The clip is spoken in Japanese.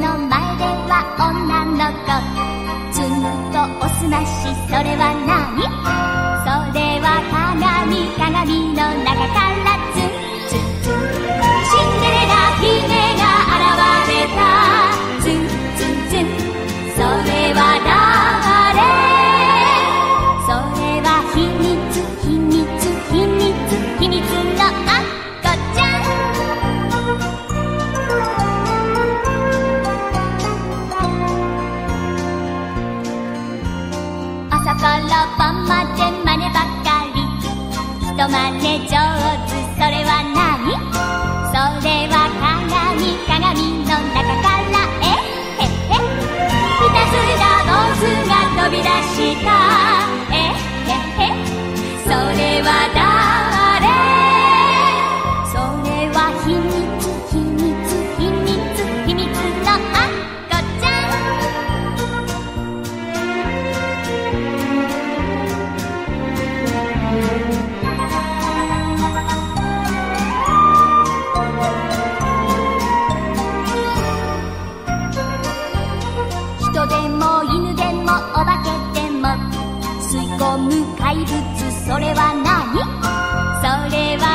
そい朝から晩まで真似ばっかり。人真似上手。それは何？それは鏡鏡の中から。えっへっへ。ひたすら坊主が飛び出した。吸い込む怪物それは何？それは